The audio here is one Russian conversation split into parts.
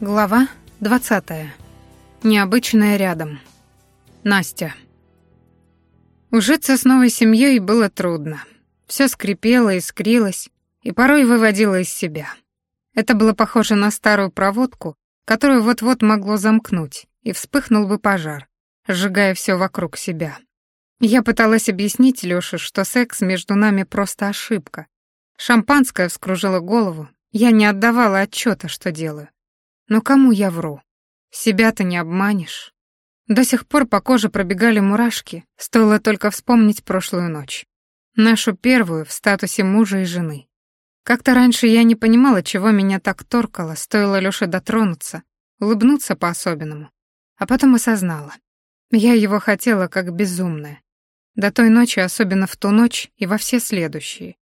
Глава 20. Необычное рядом. Настя. Ужиться с новой семьей было трудно. Все скрипело, искрилось и порой выводило из себя. Это было похоже на старую проводку, которую вот-вот могло замкнуть, и вспыхнул бы пожар, сжигая все вокруг себя. Я пыталась объяснить Лёше, что секс между нами просто ошибка. Шампанское вскружило голову, я не отдавала отчета, что делаю. Но кому я вру? Себя-то не обманешь. До сих пор по коже пробегали мурашки, стоило только вспомнить прошлую ночь. Нашу первую в статусе мужа и жены. Как-то раньше я не понимала, чего меня так торкало, стоило Лёше дотронуться, улыбнуться по-особенному. А потом осознала. Я его хотела как безумная. До той ночи, особенно в ту ночь и во все следующие.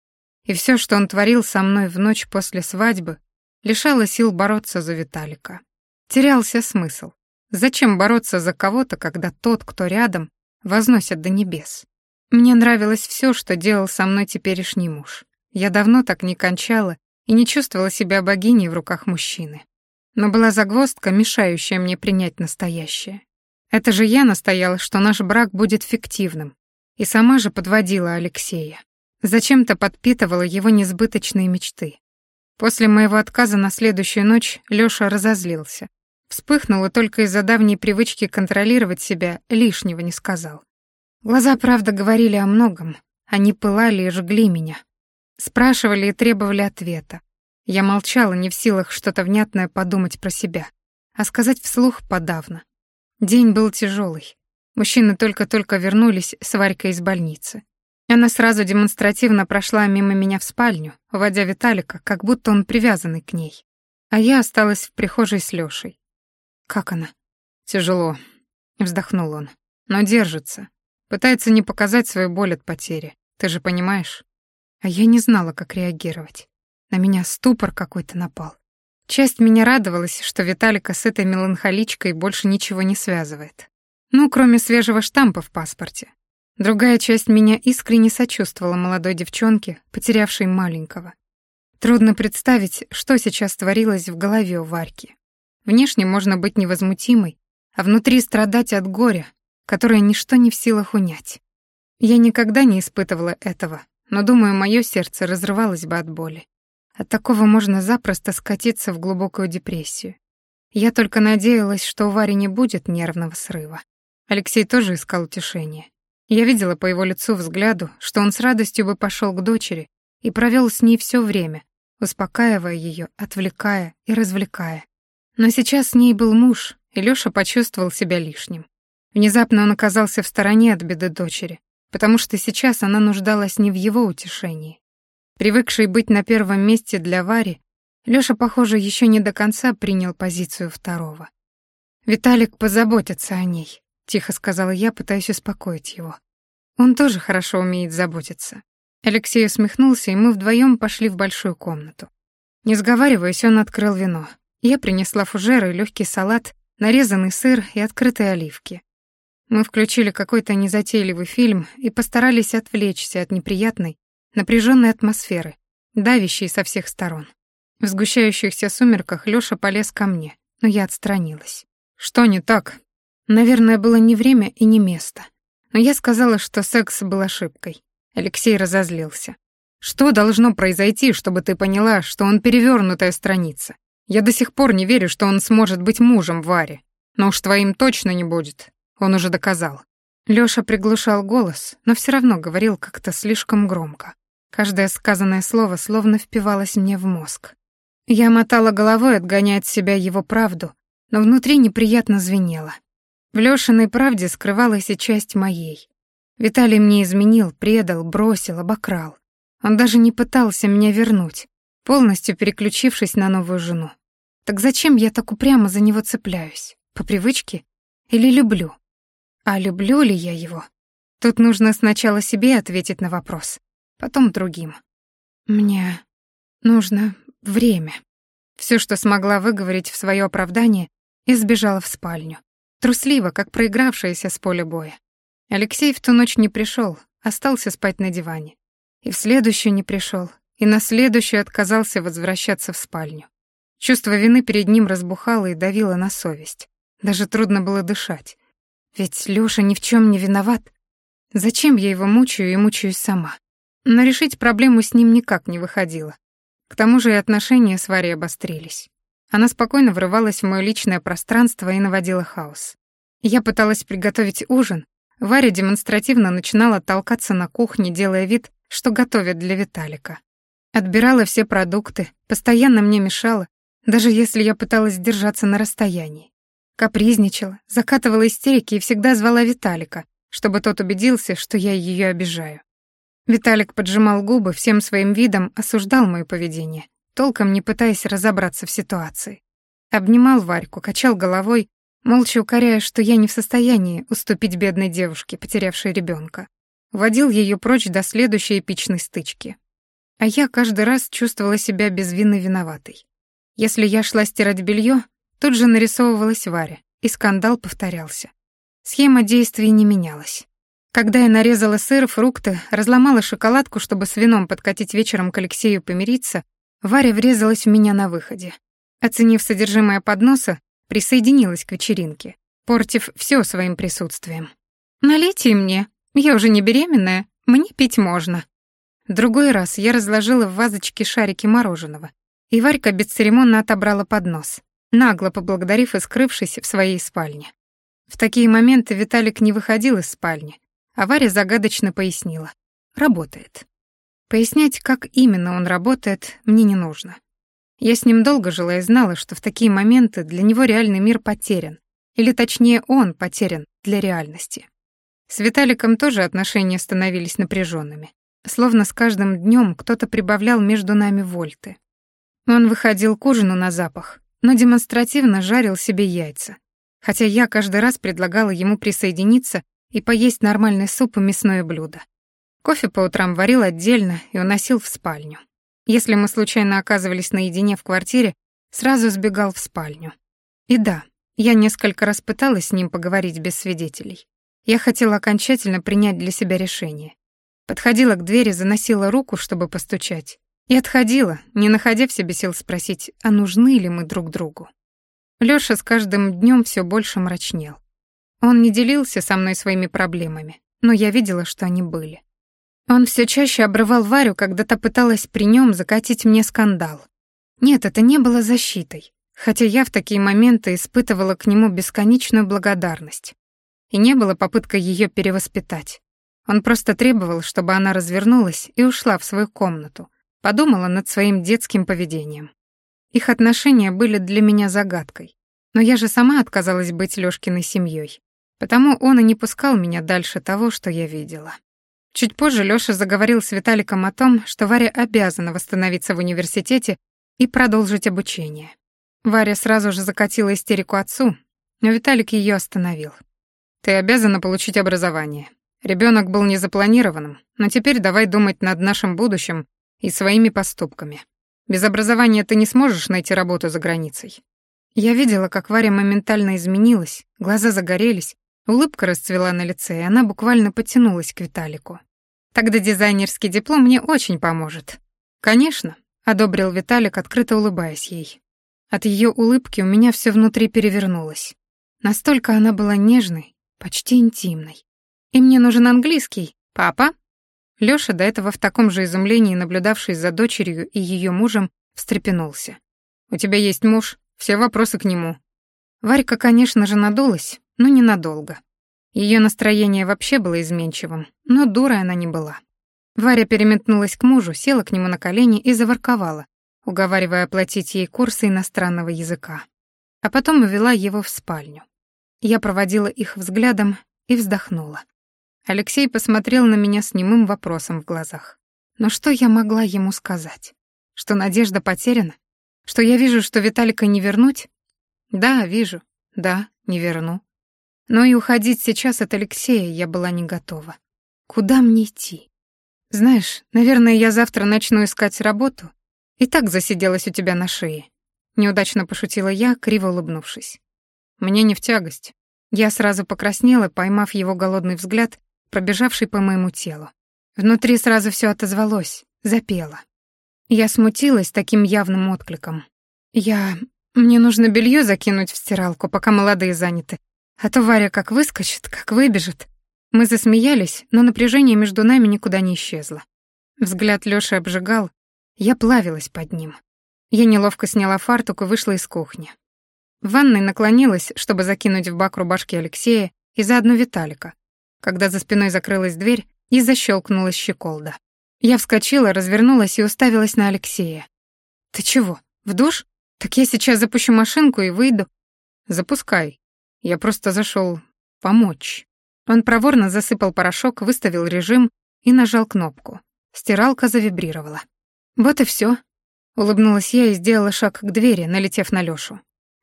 И все, что он творил со мной в ночь после свадьбы, лишало сил бороться за Виталика. Терялся смысл. Зачем бороться за кого-то, когда тот, кто рядом, возносят до небес? Мне нравилось все, что делал со мной теперешний муж. Я давно так не кончала и не чувствовала себя богиней в руках мужчины. Но была загвоздка, мешающая мне принять настоящее. Это же я настояла, что наш брак будет фиктивным, и сама же подводила Алексея. Зачем-то подпитывала его несбыточные мечты. После моего отказа на следующую ночь Лёша разозлился. Вспыхнул и только из-за давней привычки контролировать себя лишнего не сказал. Глаза, правда, говорили о многом. Они пылали и жгли меня. Спрашивали и требовали ответа. Я молчала, не в силах что-то внятное подумать про себя. А сказать вслух подавно. День был тяжелый. Мужчины только-только вернулись с Варькой из больницы. Она сразу демонстративно прошла мимо меня в спальню, уводя Виталика, как будто он привязанный к ней. А я осталась в прихожей с Лёшей. «Как она?» «Тяжело», — вздохнул он. «Но держится. Пытается не показать свою боль от потери. Ты же понимаешь?» А я не знала, как реагировать. На меня ступор какой-то напал. Часть меня радовалась, что Виталика с этой меланхоличкой больше ничего не связывает. Ну, кроме свежего штампа в паспорте. Другая часть меня искренне сочувствовала молодой девчонке, потерявшей маленького. Трудно представить, что сейчас творилось в голове у Варьки. Внешне можно быть невозмутимой, а внутри страдать от горя, которое ничто не в силах унять. Я никогда не испытывала этого, но, думаю, мое сердце разрывалось бы от боли. От такого можно запросто скатиться в глубокую депрессию. Я только надеялась, что у Вари не будет нервного срыва. Алексей тоже искал утешения. Я видела по его лицу взгляду, что он с радостью бы пошел к дочери и провел с ней все время, успокаивая ее, отвлекая и развлекая. Но сейчас с ней был муж, и Лёша почувствовал себя лишним. Внезапно он оказался в стороне от беды дочери, потому что сейчас она нуждалась не в его утешении. Привыкший быть на первом месте для Вари, Лёша, похоже, еще не до конца принял позицию второго. Виталик позаботится о ней, — тихо сказала я, пытаясь успокоить его. «Он тоже хорошо умеет заботиться». Алексей усмехнулся, и мы вдвоем пошли в большую комнату. Не сговариваясь, он открыл вино. Я принесла фужеры, легкий салат, нарезанный сыр и открытые оливки. Мы включили какой-то незатейливый фильм и постарались отвлечься от неприятной, напряженной атмосферы, давящей со всех сторон. В сгущающихся сумерках Лёша полез ко мне, но я отстранилась. «Что не так?» Наверное, было не время и не место. Но я сказала, что секс был ошибкой. Алексей разозлился. Что должно произойти, чтобы ты поняла, что он перевернутая страница? Я до сих пор не верю, что он сможет быть мужем Варе. Но уж твоим точно не будет. Он уже доказал. Лёша приглушал голос, но все равно говорил как-то слишком громко. Каждое сказанное слово словно впивалось мне в мозг. Я мотала головой, отгоняя от себя его правду, но внутри неприятно звенело. В Лёшиной правде скрывалась и часть моей. Виталий мне изменил, предал, бросил, обокрал. Он даже не пытался меня вернуть, полностью переключившись на новую жену. Так зачем я так упрямо за него цепляюсь? По привычке? Или люблю? А люблю ли я его? Тут нужно сначала себе ответить на вопрос, потом другим. Мне нужно время. Все, что смогла выговорить в свое оправдание, и сбежала в спальню. Трусливо, как проигравшаяся с поля боя. Алексей в ту ночь не пришел, остался спать на диване. И в следующую не пришел, и на следующую отказался возвращаться в спальню. Чувство вины перед ним разбухало и давило на совесть. Даже трудно было дышать. Ведь Лёша ни в чем не виноват. Зачем я его мучаю и мучаюсь сама? Но решить проблему с ним никак не выходило. К тому же и отношения с Варей обострились. Она спокойно врывалась в моё личное пространство и наводила хаос. Я пыталась приготовить ужин. Варя демонстративно начинала толкаться на кухне, делая вид, что готовит для Виталика. Отбирала все продукты, постоянно мне мешала, даже если я пыталась держаться на расстоянии. Капризничала, закатывала истерики и всегда звала Виталика, чтобы тот убедился, что я ее обижаю. Виталик поджимал губы, всем своим видом осуждал мое поведение, толком не пытаясь разобраться в ситуации. Обнимал Варьку, качал головой, молча укоряя, что я не в состоянии уступить бедной девушке, потерявшей ребенка. Водил ее прочь до следующей эпичной стычки. А я каждый раз чувствовала себя без вины виноватой. Если я шла стирать белье, тут же нарисовывалась Варя, и скандал повторялся. Схема действий не менялась. Когда я нарезала сыр, фрукты, разломала шоколадку, чтобы с вином подкатить вечером к Алексею помириться, Варя врезалась в меня на выходе. Оценив содержимое подноса, присоединилась к вечеринке, портив все своим присутствием. «Налейте мне, я уже не беременная, мне пить можно». Другой раз я разложила в вазочке шарики мороженого, и Варька бесцеремонно отобрала поднос, нагло поблагодарив и скрывшись в своей спальне. В такие моменты Виталик не выходил из спальни, а Варя загадочно пояснила. Работает. Пояснять, как именно он работает, мне не нужно. Я с ним долго жила и знала, что в такие моменты для него реальный мир потерян, или точнее он потерян для реальности. С Виталиком тоже отношения становились напряженными, словно с каждым днем кто-то прибавлял между нами вольты. Он выходил к ужину на запах, но демонстративно жарил себе яйца, хотя я каждый раз предлагала ему присоединиться и поесть нормальный суп и мясное блюдо. Кофе по утрам варил отдельно и уносил в спальню. Если мы случайно оказывались наедине в квартире, сразу сбегал в спальню. И да, я несколько раз пыталась с ним поговорить без свидетелей. Я хотела окончательно принять для себя решение. Подходила к двери, заносила руку, чтобы постучать, и отходила, не находя в себе сил спросить, а нужны ли мы друг другу. Лёша с каждым днём всё больше мрачнел. Он не делился со мной своими проблемами, но я видела, что они были. Он все чаще обрывал Варю, когда та пыталась при нем закатить мне скандал. Нет, это не было защитой, хотя я в такие моменты испытывала к нему бесконечную благодарность. И не было попыткой ее перевоспитать. Он просто требовал, чтобы она развернулась и ушла в свою комнату, подумала над своим детским поведением. Их отношения были для меня загадкой, но я же сама отказалась быть Лёшкиной семьей. Потому он и не пускал меня дальше того, что я видела. Чуть позже Лёша заговорил с Виталиком о том, что Варя обязана восстановиться в университете и продолжить обучение. Варя сразу же закатила истерику отцу, но Виталик её остановил. «Ты обязана получить образование. Ребёнок был незапланированным, но теперь давай думать над нашим будущим и своими поступками. Без образования ты не сможешь найти работу за границей». Я видела, как Варя моментально изменилась, глаза загорелись, Улыбка расцвела на лице, и она буквально потянулась к Виталику. «Тогда дизайнерский диплом мне очень поможет». «Конечно», — одобрил Виталик, открыто улыбаясь ей. От ее улыбки у меня все внутри перевернулось. Настолько она была нежной, почти интимной. «И мне нужен английский. Папа?» Лёша, до этого в таком же изумлении наблюдавший за дочерью и ее мужем, встрепенулся. «У тебя есть муж, все вопросы к нему». Варька, конечно же, надулась, но ненадолго. Ее настроение вообще было изменчивым, но дурой она не была. Варя переметнулась к мужу, села к нему на колени и заворковала, уговаривая оплатить ей курсы иностранного языка. А потом увела его в спальню. Я проводила их взглядом и вздохнула. Алексей посмотрел на меня с немым вопросом в глазах. Но что я могла ему сказать? Что надежда потеряна? Что я вижу, что Виталика не вернуть? Да, вижу. Да, не верну. Но и уходить сейчас от Алексея я была не готова. Куда мне идти? Знаешь, наверное, я завтра начну искать работу. И так засиделась у тебя на шее. Неудачно пошутила я, криво улыбнувшись. Мне не в тягость. Я сразу покраснела, поймав его голодный взгляд, пробежавший по моему телу. Внутри сразу все отозвалось, запело. Я смутилась таким явным откликом. «Я... Мне нужно белье закинуть в стиралку, пока молодые заняты. А то Варя как выскочит, как выбежит». Мы засмеялись, но напряжение между нами никуда не исчезло. Взгляд Лёши обжигал, я плавилась под ним. Я неловко сняла фартук и вышла из кухни. В ванной наклонилась, чтобы закинуть в бак рубашки Алексея и заодно Виталика, когда за спиной закрылась дверь и защелкнулась щеколда. Я вскочила, развернулась и уставилась на Алексея. «Ты чего, в душ? Так я сейчас запущу машинку и выйду». «Запускай. Я просто зашел помочь». Он проворно засыпал порошок, выставил режим и нажал кнопку. Стиралка завибрировала. «Вот и все. улыбнулась я и сделала шаг к двери, налетев на Лёшу.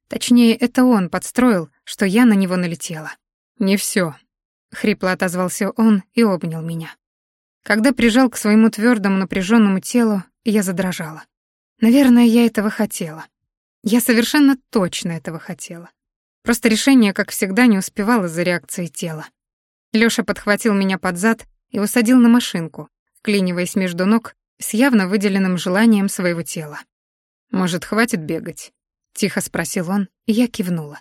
Точнее, это он подстроил, что я на него налетела. «Не все, хрипло отозвался он и обнял меня. Когда прижал к своему твердому напряженному телу, я задрожала. Наверное, я этого хотела. Я совершенно точно этого хотела. Просто решение, как всегда, не успевало за реакцией тела. Лёша подхватил меня под зад и усадил на машинку, вклиниваясь между ног с явно выделенным желанием своего тела. «Может, хватит бегать?» — тихо спросил он, и я кивнула.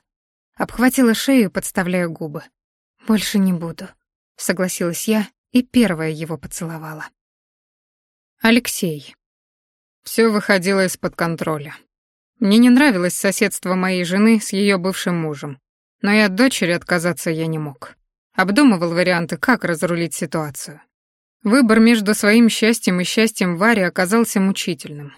Обхватила шею, подставляя губы. «Больше не буду», — согласилась я и первая его поцеловала. Алексей. Все выходило из-под контроля. Мне не нравилось соседство моей жены с ее бывшим мужем, но и от дочери отказаться я не мог. Обдумывал варианты, как разрулить ситуацию. Выбор между своим счастьем и счастьем Вари оказался мучительным.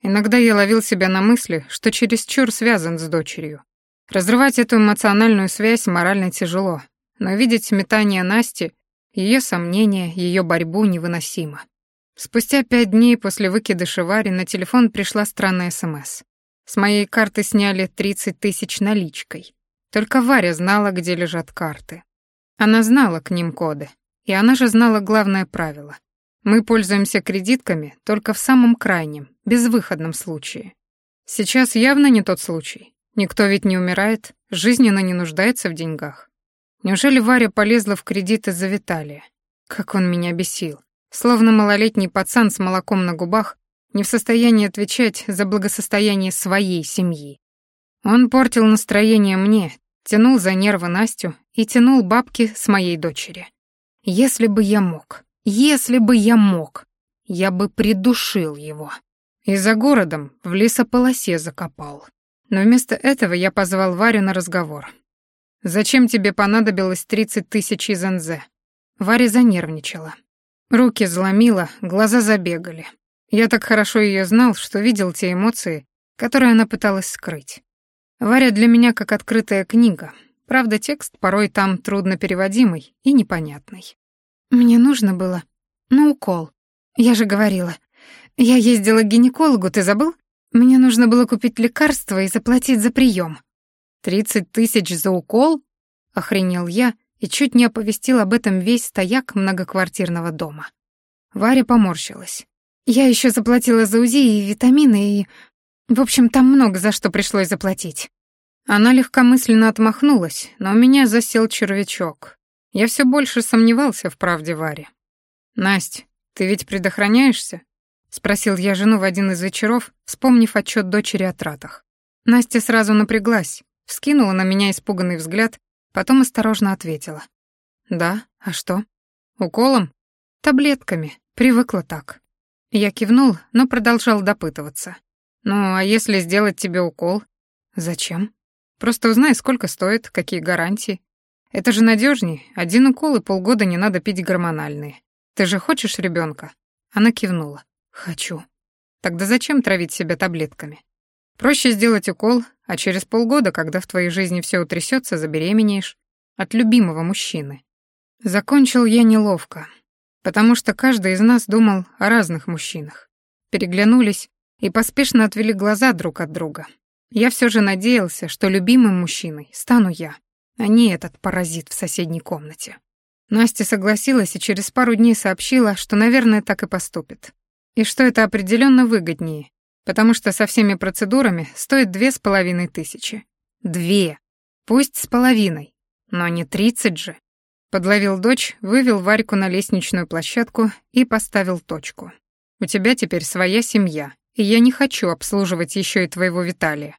Иногда я ловил себя на мысли, что чересчур связан с дочерью. Разрывать эту эмоциональную связь морально тяжело, но видеть метание Насти, ее сомнения, ее борьбу невыносимо. Спустя пять дней после выкидыша Вари на телефон пришла странная СМС. С моей карты сняли 30 тысяч наличкой. Только Варя знала, где лежат карты. Она знала к ним коды. И она же знала главное правило. Мы пользуемся кредитками только в самом крайнем, безвыходном случае. Сейчас явно не тот случай. Никто ведь не умирает, жизненно не нуждается в деньгах. Неужели Варя полезла в кредит из-за Виталия? Как он меня бесил. Словно малолетний пацан с молоком на губах, не в состоянии отвечать за благосостояние своей семьи. Он портил настроение мне, тянул за нервы Настю и тянул бабки с моей дочери. Если бы я мог, если бы я мог, я бы придушил его. И за городом в лесополосе закопал. Но вместо этого я позвал Варю на разговор. «Зачем тебе понадобилось 30 тысяч из НЗ?» Варя занервничала. Руки заломила, глаза забегали. Я так хорошо ее знал, что видел те эмоции, которые она пыталась скрыть. Варя для меня как открытая книга, Правда, текст порой там трудно переводимый и непонятный. Мне нужно было на укол. Я же говорила. Я ездила к гинекологу, ты забыл? Мне нужно было купить лекарство и заплатить за прием. «Тридцать тысяч за укол?» — охренел я и чуть не оповестил об этом весь стояк многоквартирного дома. Варя поморщилась. «Я еще заплатила за УЗИ и витамины, и... В общем, там много за что пришлось заплатить. Она легкомысленно отмахнулась, но у меня засел червячок. Я все больше сомневался в правде Вари. «Насть, ты ведь предохраняешься?» — спросил я жену в один из вечеров, вспомнив отчет дочери о тратах. Настя сразу напряглась, вскинула на меня испуганный взгляд, потом осторожно ответила. «Да, а что?» «Уколом?» «Таблетками. Привыкла так». Я кивнул, но продолжал допытываться. «Ну, а если сделать тебе укол?» «Зачем?» Просто узнай, сколько стоит, какие гарантии. Это же надежнее. Один укол и полгода не надо пить гормональные. Ты же хочешь ребенка? Она кивнула. Хочу. Тогда зачем травить себя таблетками? Проще сделать укол, а через полгода, когда в твоей жизни все утрясется, забеременеешь от любимого мужчины. Закончил я неловко, потому что каждый из нас думал о разных мужчинах. Переглянулись и поспешно отвели глаза друг от друга. Я все же надеялся, что любимым мужчиной стану я, а не этот паразит в соседней комнате. Настя согласилась и через пару дней сообщила, что, наверное, так и поступит. И что это определенно выгоднее, потому что со всеми процедурами стоит две с половиной тысячи. Две. Пусть с половиной, но не тридцать же. Подловил дочь, вывел Варьку на лестничную площадку и поставил точку. «У тебя теперь своя семья, и я не хочу обслуживать еще и твоего Виталия.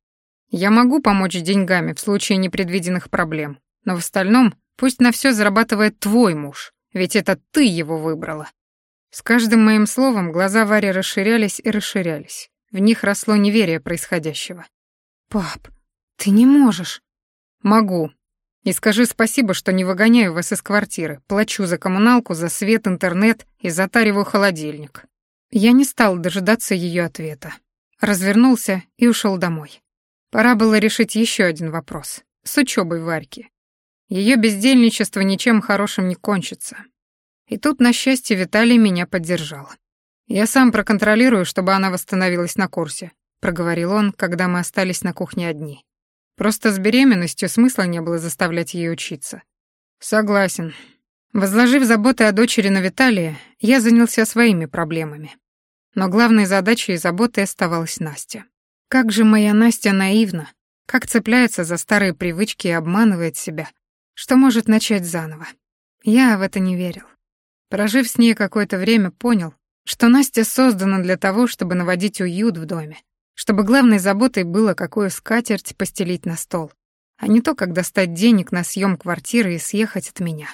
Я могу помочь деньгами в случае непредвиденных проблем, но в остальном пусть на все зарабатывает твой муж, ведь это ты его выбрала. С каждым моим словом глаза Вари расширялись и расширялись. В них росло неверие происходящего. «Пап, ты не можешь». «Могу. И скажи спасибо, что не выгоняю вас из квартиры, плачу за коммуналку, за свет, интернет и затариваю холодильник». Я не стал дожидаться ее ответа. Развернулся и ушел домой. Пора было решить еще один вопрос. С учебой Варьки. Ее бездельничество ничем хорошим не кончится. И тут, на счастье, Виталий меня поддержал. «Я сам проконтролирую, чтобы она восстановилась на курсе», — проговорил он, когда мы остались на кухне одни. «Просто с беременностью смысла не было заставлять ее учиться». «Согласен». Возложив заботы о дочери на Виталия, я занялся своими проблемами. Но главной задачей и заботой оставалась Настя. Как же моя Настя наивна, как цепляется за старые привычки и обманывает себя, что может начать заново. Я в это не верил. Прожив с ней какое-то время, понял, что Настя создана для того, чтобы наводить уют в доме, чтобы главной заботой было, какую скатерть постелить на стол, а не то, как достать денег на съем квартиры и съехать от меня.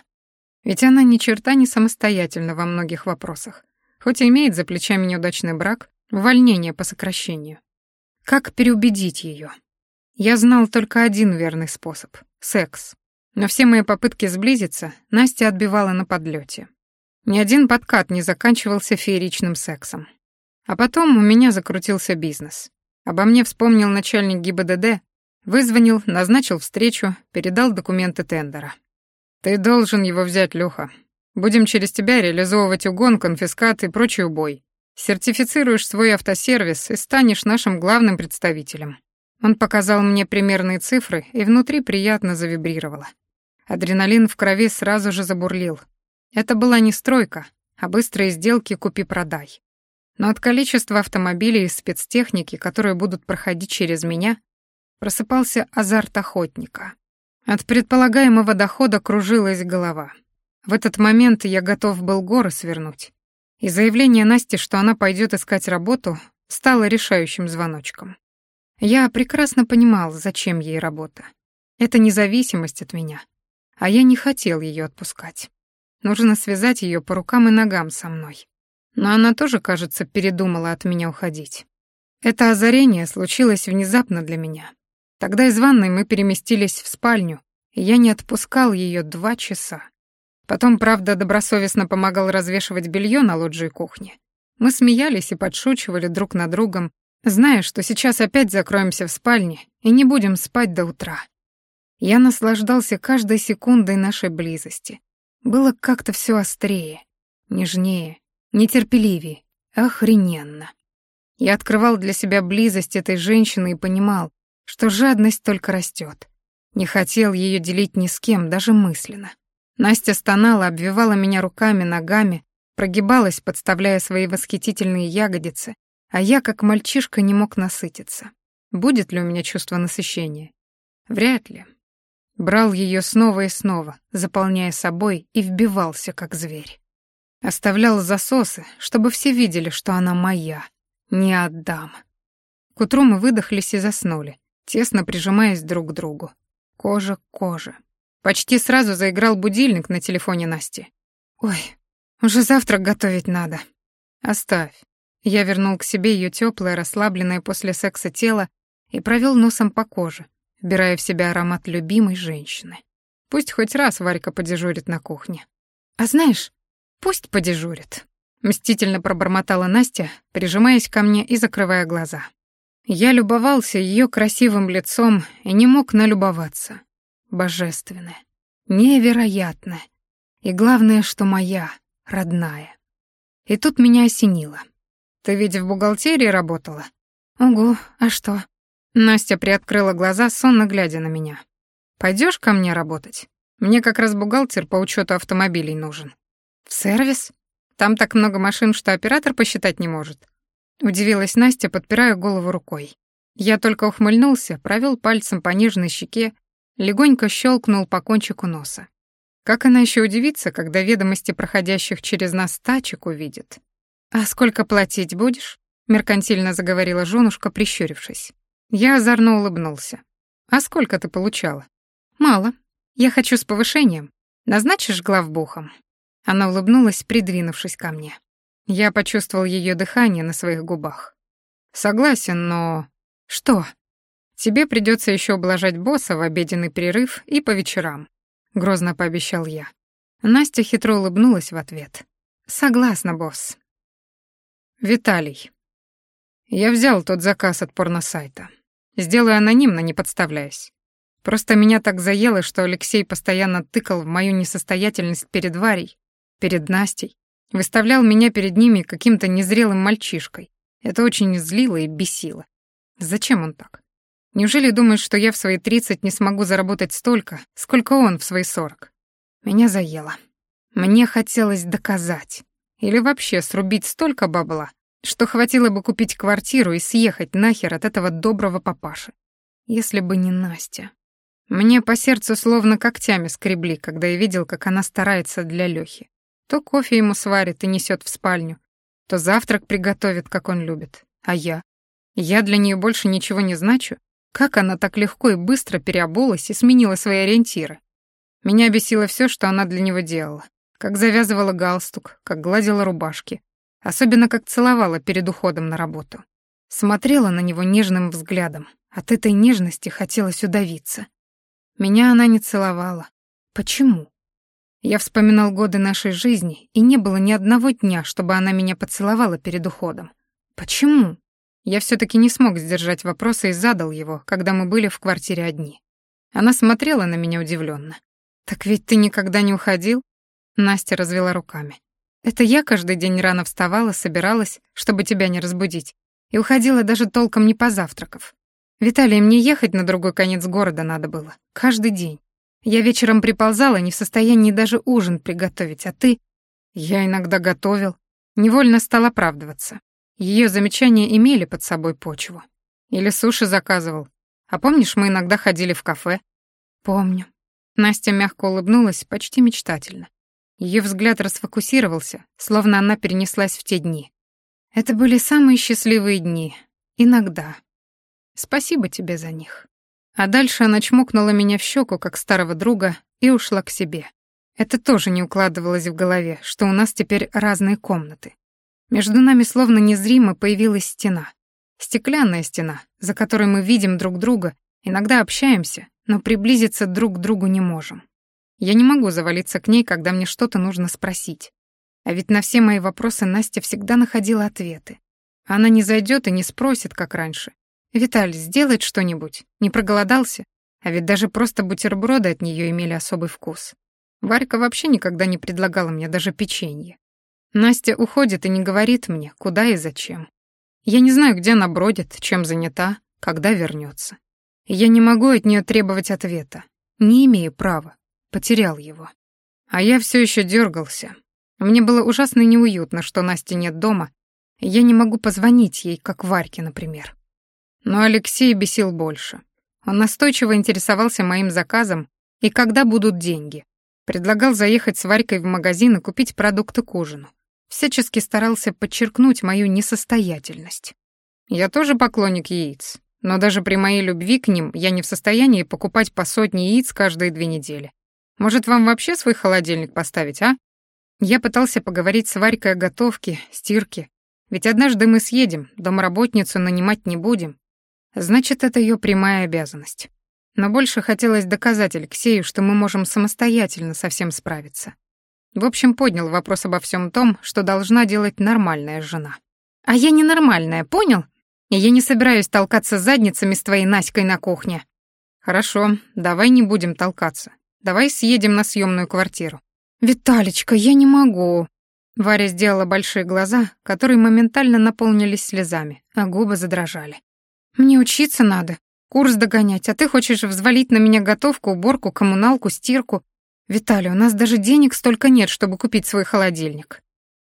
Ведь она ни черта не самостоятельна во многих вопросах, хоть и имеет за плечами неудачный брак, увольнение по сокращению. Как переубедить ее? Я знал только один верный способ — секс. Но все мои попытки сблизиться Настя отбивала на подлете. Ни один подкат не заканчивался фееричным сексом. А потом у меня закрутился бизнес. Обо мне вспомнил начальник ГИБДД, вызвонил, назначил встречу, передал документы тендера. «Ты должен его взять, Лёха. Будем через тебя реализовывать угон, конфискат и прочий убой. Сертифицируешь свой автосервис и станешь нашим главным представителем». Он показал мне примерные цифры, и внутри приятно завибрировало. Адреналин в крови сразу же забурлил, это была не стройка, а быстрые сделки купи-продай. Но от количества автомобилей и спецтехники, которые будут проходить через меня, просыпался азарт охотника. От предполагаемого дохода кружилась голова. В этот момент я готов был горы свернуть. И заявление Насти, что она пойдет искать работу, стало решающим звоночком. Я прекрасно понимал, зачем ей работа. Это независимость от меня. А я не хотел ее отпускать. Нужно связать ее по рукам и ногам со мной. Но она тоже, кажется, передумала от меня уходить. Это озарение случилось внезапно для меня. Тогда из ванной мы переместились в спальню, и я не отпускал ее два часа. Потом, правда, добросовестно помогал развешивать белье на лоджии кухни. Мы смеялись и подшучивали друг над другом, зная, что сейчас опять закроемся в спальне и не будем спать до утра. Я наслаждался каждой секундой нашей близости, было как-то все острее, нежнее, нетерпеливее, охрененно. Я открывал для себя близость этой женщины и понимал, что жадность только растет. Не хотел ее делить ни с кем, даже мысленно. Настя стонала, обвивала меня руками, ногами, прогибалась, подставляя свои восхитительные ягодицы, а я, как мальчишка, не мог насытиться. Будет ли у меня чувство насыщения? Вряд ли. Брал ее снова и снова, заполняя собой, и вбивался, как зверь. Оставлял засосы, чтобы все видели, что она моя. Не отдам. К утру мы выдохлись и заснули, тесно прижимаясь друг к другу. Кожа к коже. Почти сразу заиграл будильник на телефоне Насти. «Ой, уже завтрак готовить надо». «Оставь». Я вернул к себе ее теплое, расслабленное после секса тело и провел носом по коже, вбирая в себя аромат любимой женщины. Пусть хоть раз Варька подежурит на кухне. А знаешь, пусть подежурит. Мстительно пробормотала Настя, прижимаясь ко мне и закрывая глаза. Я любовался ее красивым лицом и не мог налюбоваться. Божественное, невероятное. И главное, что моя, родная. И тут меня осенило. Ты ведь в бухгалтерии работала? Ого, а что? Настя приоткрыла глаза, сонно глядя на меня. Пойдешь ко мне работать? Мне как раз бухгалтер по учету автомобилей нужен». «В сервис? Там так много машин, что оператор посчитать не может». Удивилась Настя, подпирая голову рукой. Я только ухмыльнулся, провел пальцем по нежной щеке, легонько щелкнул по кончику носа. Как она еще удивится, когда ведомости проходящих через нас тачек увидит? «А сколько платить будешь?» меркантильно заговорила женушка, прищурившись. Я озорно улыбнулся. «А сколько ты получала?» «Мало. Я хочу с повышением. Назначишь главбухом?» Она улыбнулась, придвинувшись ко мне. Я почувствовал ее дыхание на своих губах. «Согласен, но...» «Что?» «Тебе придется еще ублажать босса в обеденный перерыв и по вечерам», — грозно пообещал я. Настя хитро улыбнулась в ответ. «Согласна, босс». «Виталий, я взял тот заказ от порносайта. Сделаю анонимно, не подставляясь. Просто меня так заело, что Алексей постоянно тыкал в мою несостоятельность перед Варей, перед Настей, выставлял меня перед ними каким-то незрелым мальчишкой. Это очень злило и бесило. Зачем он так? Неужели думает, что я в свои тридцать не смогу заработать столько, сколько он в свои сорок? Меня заело. Мне хотелось доказать. Или вообще срубить столько бабла, что хватило бы купить квартиру и съехать нахер от этого доброго папаши. Если бы не Настя. Мне по сердцу словно когтями скребли, когда я видел, как она старается для Лёхи. То кофе ему сварит и несет в спальню, то завтрак приготовит, как он любит. А я? Я для нее больше ничего не значу? Как она так легко и быстро переобулась и сменила свои ориентиры? Меня бесило все, что она для него делала. Как завязывала галстук, как гладила рубашки. Особенно как целовала перед уходом на работу. Смотрела на него нежным взглядом. От этой нежности хотелось удавиться. Меня она не целовала. Почему? Я вспоминал годы нашей жизни, и не было ни одного дня, чтобы она меня поцеловала перед уходом. Почему? Я все таки не смог сдержать вопроса и задал его, когда мы были в квартире одни. Она смотрела на меня удивленно. «Так ведь ты никогда не уходил?» Настя развела руками. «Это я каждый день рано вставала, собиралась, чтобы тебя не разбудить, и уходила даже толком не позавтракав. «Виталий, мне ехать на другой конец города надо было. Каждый день. Я вечером приползала, не в состоянии даже ужин приготовить, а ты...» Я иногда готовил. Невольно стал оправдываться. Ее замечания имели под собой почву. Или суши заказывал. А помнишь, мы иногда ходили в кафе? Помню. Настя мягко улыбнулась, почти мечтательно. Ее взгляд расфокусировался, словно она перенеслась в те дни. Это были самые счастливые дни. Иногда. Спасибо тебе за них. А дальше она чмокнула меня в щеку, как старого друга, и ушла к себе. Это тоже не укладывалось в голове, что у нас теперь разные комнаты. Между нами словно незримо появилась стена. Стеклянная стена, за которой мы видим друг друга, иногда общаемся, но приблизиться друг к другу не можем. Я не могу завалиться к ней, когда мне что-то нужно спросить. А ведь на все мои вопросы Настя всегда находила ответы. Она не зайдет и не спросит, как раньше, «Виталь, сделать что-нибудь? Не проголодался? А ведь даже просто бутерброды от нее имели особый вкус. Варька вообще никогда не предлагала мне даже печенье. Настя уходит и не говорит мне, куда и зачем. Я не знаю, где она бродит, чем занята, когда вернется. Я не могу от нее требовать ответа. Не имею права. Потерял его. А я все еще дергался. Мне было ужасно неуютно, что Насти нет дома, я не могу позвонить ей, как Варьке, например. Но Алексей бесил больше. Он настойчиво интересовался моим заказом и когда будут деньги. Предлагал заехать с Варькой в магазин и купить продукты к ужину. Всячески старался подчеркнуть мою несостоятельность. Я тоже поклонник яиц, но даже при моей любви к ним я не в состоянии покупать по сотне яиц каждые две недели. Может, вам вообще свой холодильник поставить, а? Я пытался поговорить с Варькой о готовке, стирке. Ведь однажды мы съедем, домработницу нанимать не будем, Значит, это ее прямая обязанность. Но больше хотелось доказать Алексею, что мы можем самостоятельно со всем справиться. В общем, поднял вопрос обо всем том, что должна делать нормальная жена. «А я ненормальная, понял? И я не собираюсь толкаться задницами с твоей Наськой на кухне». «Хорошо, давай не будем толкаться. Давай съедем на съемную квартиру». «Виталечка, я не могу». Варя сделала большие глаза, которые моментально наполнились слезами, а губы задрожали. Мне учиться надо, курс догонять, а ты хочешь взвалить на меня готовку, уборку, коммуналку, стирку. Виталий, у нас даже денег столько нет, чтобы купить свой холодильник.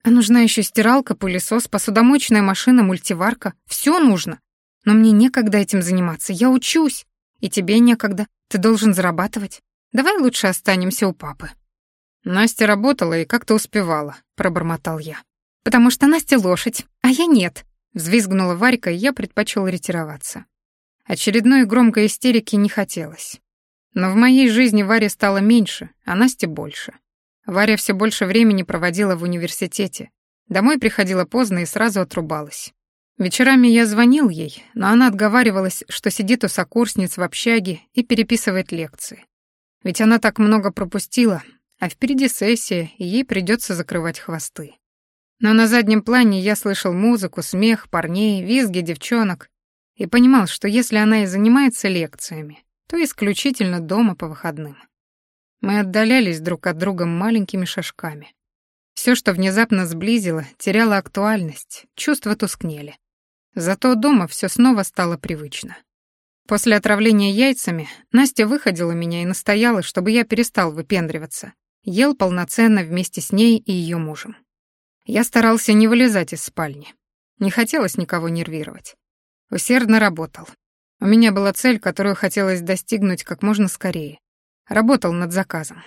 А нужна еще стиралка, пылесос, посудомоечная машина, мультиварка. Все нужно. Но мне некогда этим заниматься, я учусь. И тебе некогда, ты должен зарабатывать. Давай лучше останемся у папы. Настя работала и как-то успевала, пробормотал я. Потому что Настя лошадь, а я нет. Взвизгнула Варька, и я предпочел ретироваться. Очередной громкой истерики не хотелось. Но в моей жизни Варя стало меньше, а Насте больше. Варя все больше времени проводила в университете. Домой приходила поздно и сразу отрубалась. Вечерами я звонил ей, но она отговаривалась, что сидит у сокурсниц в общаге и переписывает лекции. Ведь она так много пропустила, а впереди сессия, и ей придется закрывать хвосты. Но на заднем плане я слышал музыку, смех парней, визги девчонок и понимал, что если она и занимается лекциями, то исключительно дома по выходным. Мы отдалялись друг от друга маленькими шажками. Все, что внезапно сблизило, теряло актуальность, чувства тускнели. Зато дома все снова стало привычно. После отравления яйцами Настя выходила меня и настояла, чтобы я перестал выпендриваться. Ел полноценно вместе с ней и ее мужем. Я старался не вылезать из спальни. Не хотелось никого нервировать. Усердно работал. У меня была цель, которую хотелось достигнуть как можно скорее. Работал над заказом.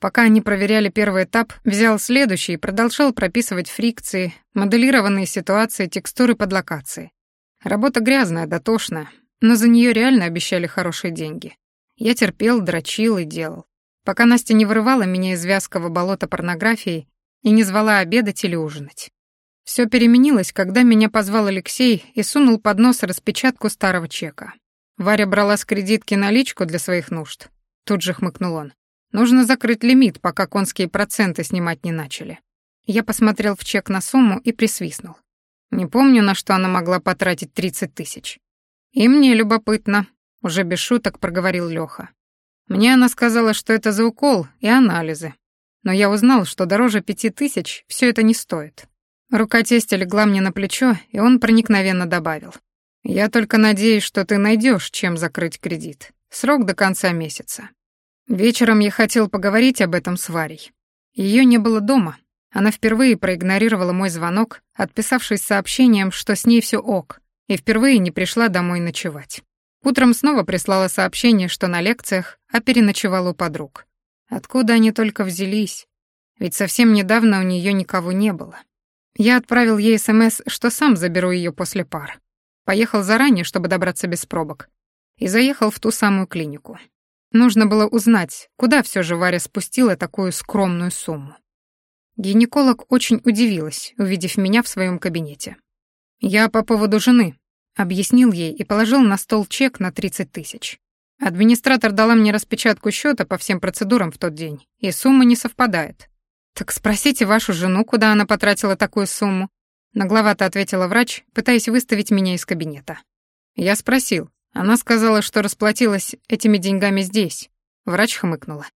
Пока они проверяли первый этап, взял следующий и продолжал прописывать фрикции, моделированные ситуации, текстуры под локации. Работа грязная, дотошная, но за нее реально обещали хорошие деньги. Я терпел, дрочил и делал. Пока Настя не вырывала меня из вязкого болота порнографии и не звала обедать или ужинать. Все переменилось, когда меня позвал Алексей и сунул под нос распечатку старого чека. Варя брала с кредитки наличку для своих нужд. Тут же хмыкнул он. Нужно закрыть лимит, пока конские проценты снимать не начали. Я посмотрел в чек на сумму и присвистнул. Не помню, на что она могла потратить 30 тысяч. И мне любопытно, уже без шуток проговорил Лёха. Мне она сказала, что это за укол и анализы, но я узнал, что дороже пяти тысяч все это не стоит. Рука тестя легла мне на плечо, и он проникновенно добавил. «Я только надеюсь, что ты найдешь, чем закрыть кредит. Срок до конца месяца». Вечером я хотел поговорить об этом с Варей. Ее не было дома. Она впервые проигнорировала мой звонок, отписавшись сообщением, что с ней все ок, и впервые не пришла домой ночевать. Утром снова прислала сообщение, что на лекциях, а переночевала у подруг. Откуда они только взялись? Ведь совсем недавно у нее никого не было. Я отправил ей СМС, что сам заберу ее после пар. Поехал заранее, чтобы добраться без пробок. И заехал в ту самую клинику. Нужно было узнать, куда все же Варя спустила такую скромную сумму. Гинеколог очень удивилась, увидев меня в своем кабинете. «Я по поводу жены», — объяснил ей и положил на стол чек на 30 тысяч. Администратор дала мне распечатку счета по всем процедурам в тот день, и сумма не совпадает. «Так спросите вашу жену, куда она потратила такую сумму», нагловато ответила врач, пытаясь выставить меня из кабинета. Я спросил. Она сказала, что расплатилась этими деньгами здесь. Врач хмыкнула.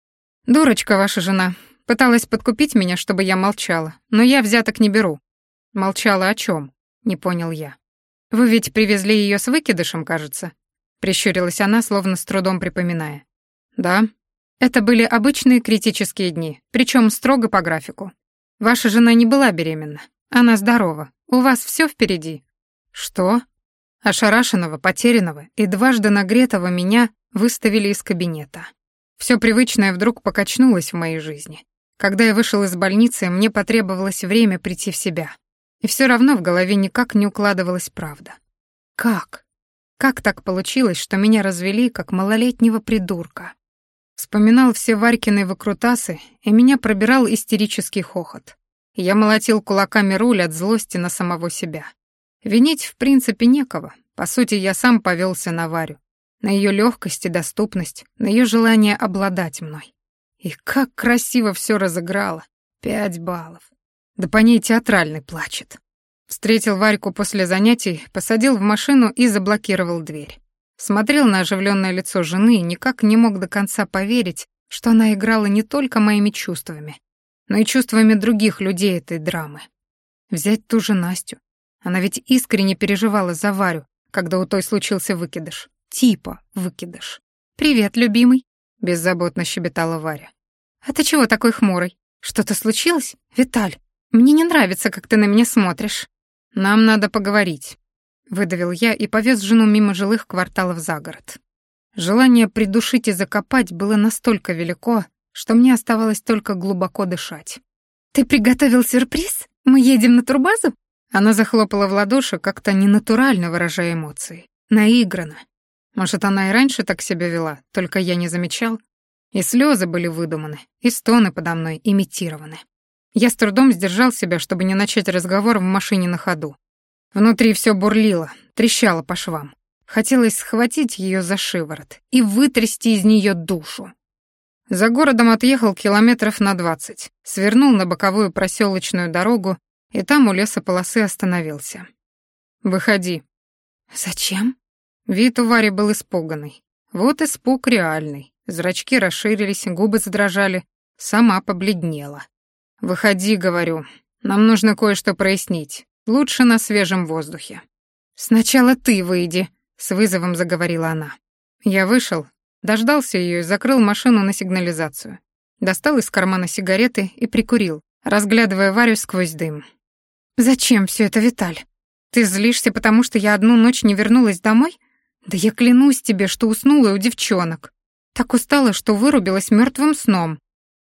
«Дурочка ваша жена. Пыталась подкупить меня, чтобы я молчала, но я взяток не беру». «Молчала о чем? не понял я. «Вы ведь привезли ее с выкидышем, кажется?» Прищурилась она, словно с трудом припоминая. Да, это были обычные критические дни, причем строго по графику. Ваша жена не была беременна. Она здорова. У вас все впереди. Что? Ошарашенного, потерянного и дважды нагретого меня выставили из кабинета. Все привычное вдруг покачнулось в моей жизни. Когда я вышел из больницы, мне потребовалось время прийти в себя. И все равно в голове никак не укладывалась правда. Как? Как так получилось, что меня развели как малолетнего придурка? Вспоминал все Варькины выкрутасы, и меня пробирал истерический хохот. Я молотил кулаками руль от злости на самого себя. Винить в принципе некого. По сути, я сам повелся на Варю, на ее легкость и доступность, на ее желание обладать мной. И как красиво все разыграло. Пять баллов. Да по ней театральный плачет. Встретил Варьку после занятий, посадил в машину и заблокировал дверь. Смотрел на оживленное лицо жены и никак не мог до конца поверить, что она играла не только моими чувствами, но и чувствами других людей этой драмы. Взять ту же Настю. Она ведь искренне переживала за Варю, когда у той случился выкидыш. Типа выкидыш. «Привет, любимый», — беззаботно щебетала Варя. «А ты чего такой хмурый? Что-то случилось? Виталь, мне не нравится, как ты на меня смотришь». «Нам надо поговорить», — выдавил я и повез жену мимо жилых кварталов за город. Желание придушить и закопать было настолько велико, что мне оставалось только глубоко дышать. «Ты приготовил сюрприз? Мы едем на турбазу?» Она захлопала в ладоши, как-то ненатурально выражая эмоции. Наигранно. Может, она и раньше так себя вела, только я не замечал. И слезы были выдуманы, и стоны подо мной имитированы. Я с трудом сдержал себя, чтобы не начать разговор в машине на ходу. Внутри все бурлило, трещало по швам. Хотелось схватить ее за шиворот и вытрясти из нее душу. За городом отъехал километров на двадцать, свернул на боковую проселочную дорогу и там у лесополосы остановился. «Выходи». «Зачем?» Вид у Вари был испуганный. Вот испуг реальный. Зрачки расширились, губы задрожали, сама побледнела. «Выходи», — говорю, — «нам нужно кое-что прояснить. Лучше на свежем воздухе». «Сначала ты выйди», — с вызовом заговорила она. Я вышел, дождался ее и закрыл машину на сигнализацию. Достал из кармана сигареты и прикурил, разглядывая Варю сквозь дым. «Зачем все это, Виталь? Ты злишься, потому что я одну ночь не вернулась домой? Да я клянусь тебе, что уснула у девчонок. Так устала, что вырубилась мертвым сном».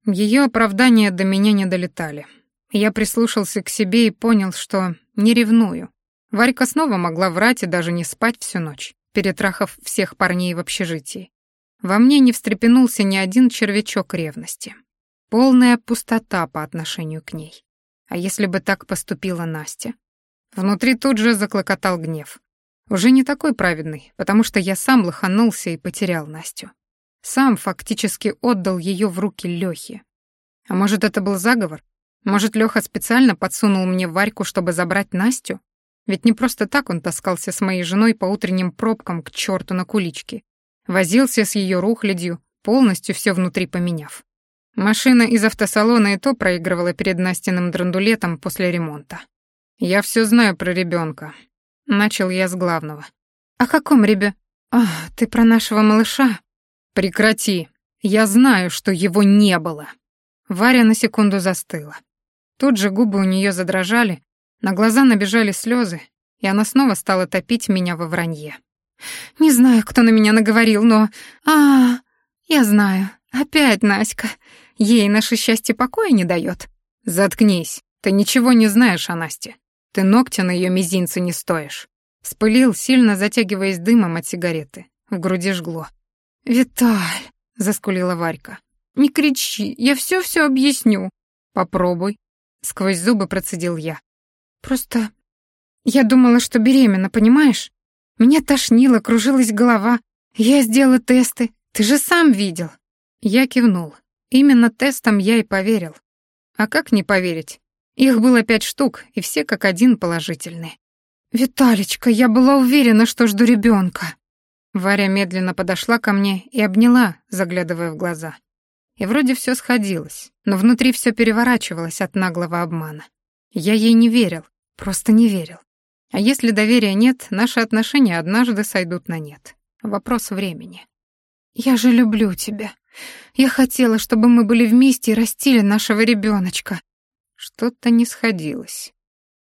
Ее оправдания до меня не долетали. Я прислушался к себе и понял, что не ревную. Варька снова могла врать и даже не спать всю ночь, перетрахав всех парней в общежитии. Во мне не встрепенулся ни один червячок ревности. Полная пустота по отношению к ней. А если бы так поступила Настя? Внутри тут же заклокотал гнев. Уже не такой праведный, потому что я сам лоханулся и потерял Настю. Сам фактически отдал ее в руки Лёхе. А может, это был заговор? Может, Лёха специально подсунул мне Варьку, чтобы забрать Настю? Ведь не просто так он таскался с моей женой по утренним пробкам к черту на куличке. Возился с ее рухлядью, полностью все внутри поменяв. Машина из автосалона и то проигрывала перед Настиным драндулетом после ремонта. «Я все знаю про ребенка. Начал я с главного. «О каком ребе? А, ты про нашего малыша?» «Прекрати. Я знаю, что его не было». Варя на секунду застыла. Тут же губы у нее задрожали, на глаза набежали слезы, и она снова стала топить меня во вранье. «Не знаю, кто на меня наговорил, но... а, я знаю. Опять Наська. Ей наше счастье покоя не дает. Заткнись. Ты ничего не знаешь о Насте. Ты ногтя на ее мизинце не стоишь. Спылил, сильно затягиваясь дымом от сигареты. В груди жгло. «Виталь», — заскулила Варька, — «не кричи, я все-все объясню». «Попробуй», — сквозь зубы процедил я. «Просто я думала, что беременна, понимаешь? Меня тошнило, кружилась голова. Я сделала тесты, ты же сам видел». Я кивнул. Именно тестом я и поверил. А как не поверить? Их было пять штук, и все как один положительные. «Виталечка, я была уверена, что жду ребенка. Варя медленно подошла ко мне и обняла, заглядывая в глаза. И вроде все сходилось, но внутри все переворачивалось от наглого обмана. Я ей не верил, просто не верил. А если доверия нет, наши отношения однажды сойдут на нет. Вопрос времени. «Я же люблю тебя», я хотела, чтобы мы были вместе и растили нашего ребеночка. Что-то не сходилось.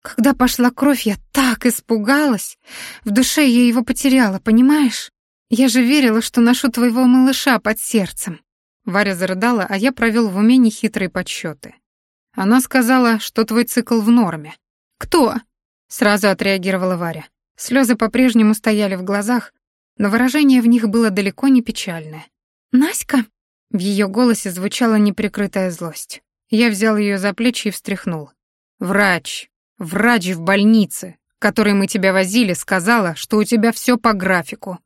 Когда пошла кровь, я так испугалась. В душе я его потеряла, понимаешь? Я же верила, что ношу твоего малыша под сердцем. Варя зарыдала, а я провел в уме нехитрые подсчеты. Она сказала, что твой цикл в норме. Кто? Сразу отреагировала Варя. Слезы по-прежнему стояли в глазах, но выражение в них было далеко не печальное. «Наська?» В ее голосе звучала неприкрытая злость. Я взял ее за плечи и встряхнул. «Врач! Врач в больнице, к которой мы тебя возили, сказала, что у тебя все по графику.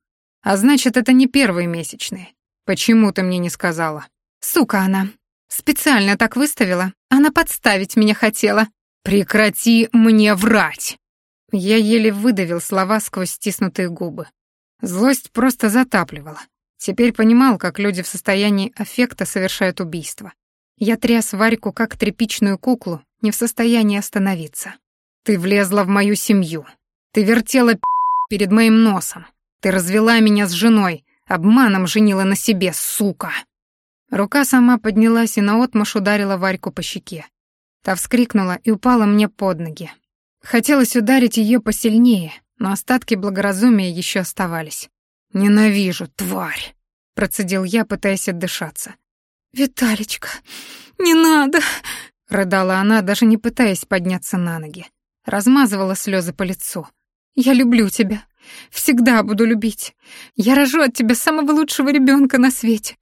А значит, это не первые месячные. Почему ты мне не сказала?» «Сука она! Специально так выставила. Она подставить меня хотела. Прекрати мне врать!» Я еле выдавил слова сквозь стиснутые губы. Злость просто затапливала. Теперь понимал, как люди в состоянии аффекта совершают убийство. Я тряс Варьку как тряпичную куклу, не в состоянии остановиться. «Ты влезла в мою семью. Ты вертела перед моим носом. Ты развела меня с женой, обманом женила на себе, сука!» Рука сама поднялась и наотмашь ударила Варьку по щеке. Та вскрикнула и упала мне под ноги. Хотелось ударить ее посильнее, но остатки благоразумия еще оставались. «Ненавижу, тварь!» — процедил я, пытаясь отдышаться. «Виталечка, не надо!» — рыдала она, даже не пытаясь подняться на ноги. Размазывала слезы по лицу. «Я люблю тебя. Всегда буду любить. Я рожу от тебя самого лучшего ребенка на свете.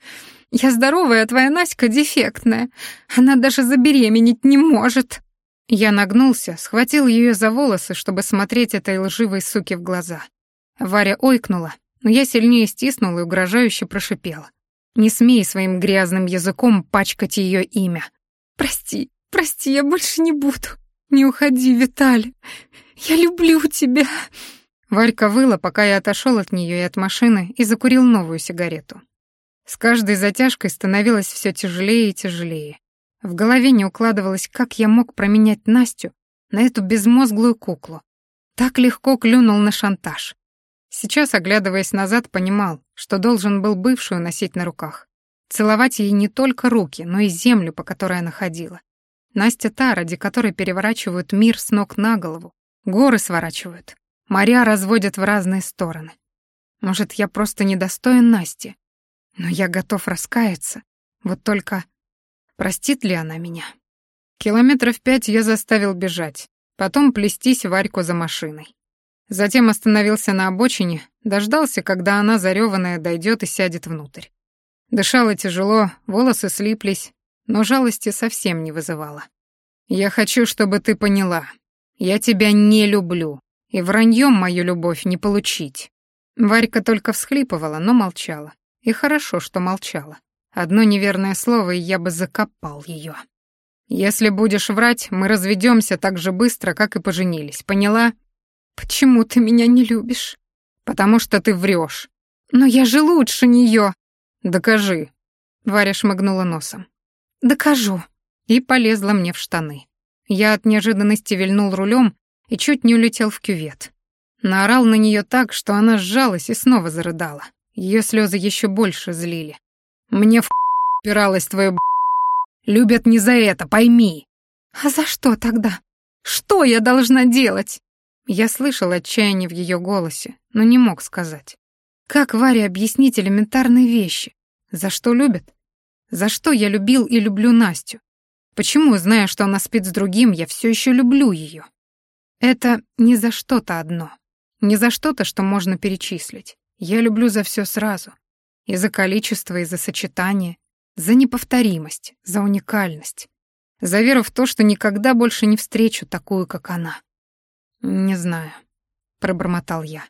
Я здоровая, а твоя Наська дефектная. Она даже забеременеть не может». Я нагнулся, схватил ее за волосы, чтобы смотреть этой лживой суке в глаза. Варя ойкнула, но я сильнее стиснул и угрожающе прошипел. «Не смей своим грязным языком пачкать ее имя». «Прости, прости, я больше не буду. Не уходи, Виталь. Я люблю тебя». Варька выла, пока я отошел от нее и от машины и закурил новую сигарету. С каждой затяжкой становилось все тяжелее и тяжелее. В голове не укладывалось, как я мог променять Настю на эту безмозглую куклу. Так легко клюнул на шантаж. Сейчас, оглядываясь назад, понимал, что должен был бывшую носить на руках. Целовать ей не только руки, но и землю, по которой она ходила. Настя та, ради которой переворачивают мир с ног на голову, горы сворачивают, моря разводят в разные стороны. Может, я просто недостоин Насти, но я готов раскаяться. Вот только Простит ли она меня? Километров пять я заставил бежать, потом плестись Варьку за машиной. Затем остановился на обочине, дождался, когда она зареванная дойдет и сядет внутрь. Дышала тяжело, волосы слиплись, но жалости совсем не вызывала. «Я хочу, чтобы ты поняла. Я тебя не люблю, и враньем мою любовь не получить». Варька только всхлипывала, но молчала. И хорошо, что молчала. Одно неверное слово, и я бы закопал ее. Если будешь врать, мы разведемся так же быстро, как и поженились, поняла? Почему ты меня не любишь? Потому что ты врешь. Но я же лучше нее. Докажи. Варя шмыгнула носом. Докажу. И полезла мне в штаны. Я от неожиданности вильнул рулем и чуть не улетел в кювет. Наорал на нее так, что она сжалась и снова зарыдала. Ее слезы еще больше злили. Мне в упиралась твою б... Любят не за это, пойми. А за что тогда? Что я должна делать? Я слышал отчаяние в ее голосе, но не мог сказать. Как Варе объяснить элементарные вещи? За что любят? За что я любил и люблю Настю? Почему, зная, что она спит с другим, я все еще люблю ее? Это не за что-то одно. Не за что-то, что можно перечислить. Я люблю за все сразу. И за количество, и за сочетание, за неповторимость, за уникальность, за веру в то, что никогда больше не встречу такую, как она. «Не знаю», — пробормотал я.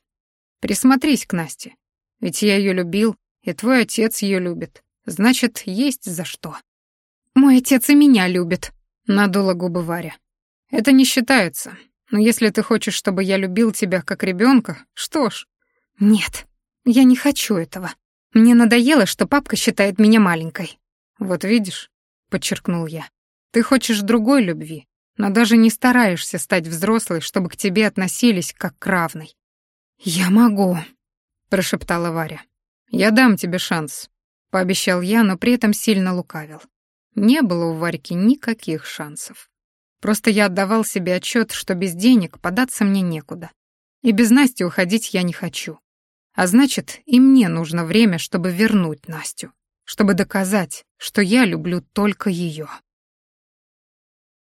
«Присмотрись к Насте, ведь я ее любил, и твой отец ее любит. Значит, есть за что». «Мой отец и меня любит», — надула губы Варя. «Это не считается, но если ты хочешь, чтобы я любил тебя как ребенка, что ж...» «Нет, я не хочу этого», мне надоело, что папка считает меня маленькой. Вот видишь, подчеркнул я. Ты хочешь другой любви, но даже не стараешься стать взрослой, чтобы к тебе относились как к равной. Я могу, прошептала Варя. Я дам тебе шанс, пообещал я, но при этом сильно лукавил. Не было у Варьки никаких шансов. Просто я отдавал себе отчет, что без денег податься мне некуда. И без Насти уходить я не хочу. А значит, и мне нужно время, чтобы вернуть Настю, чтобы доказать, что я люблю только ее.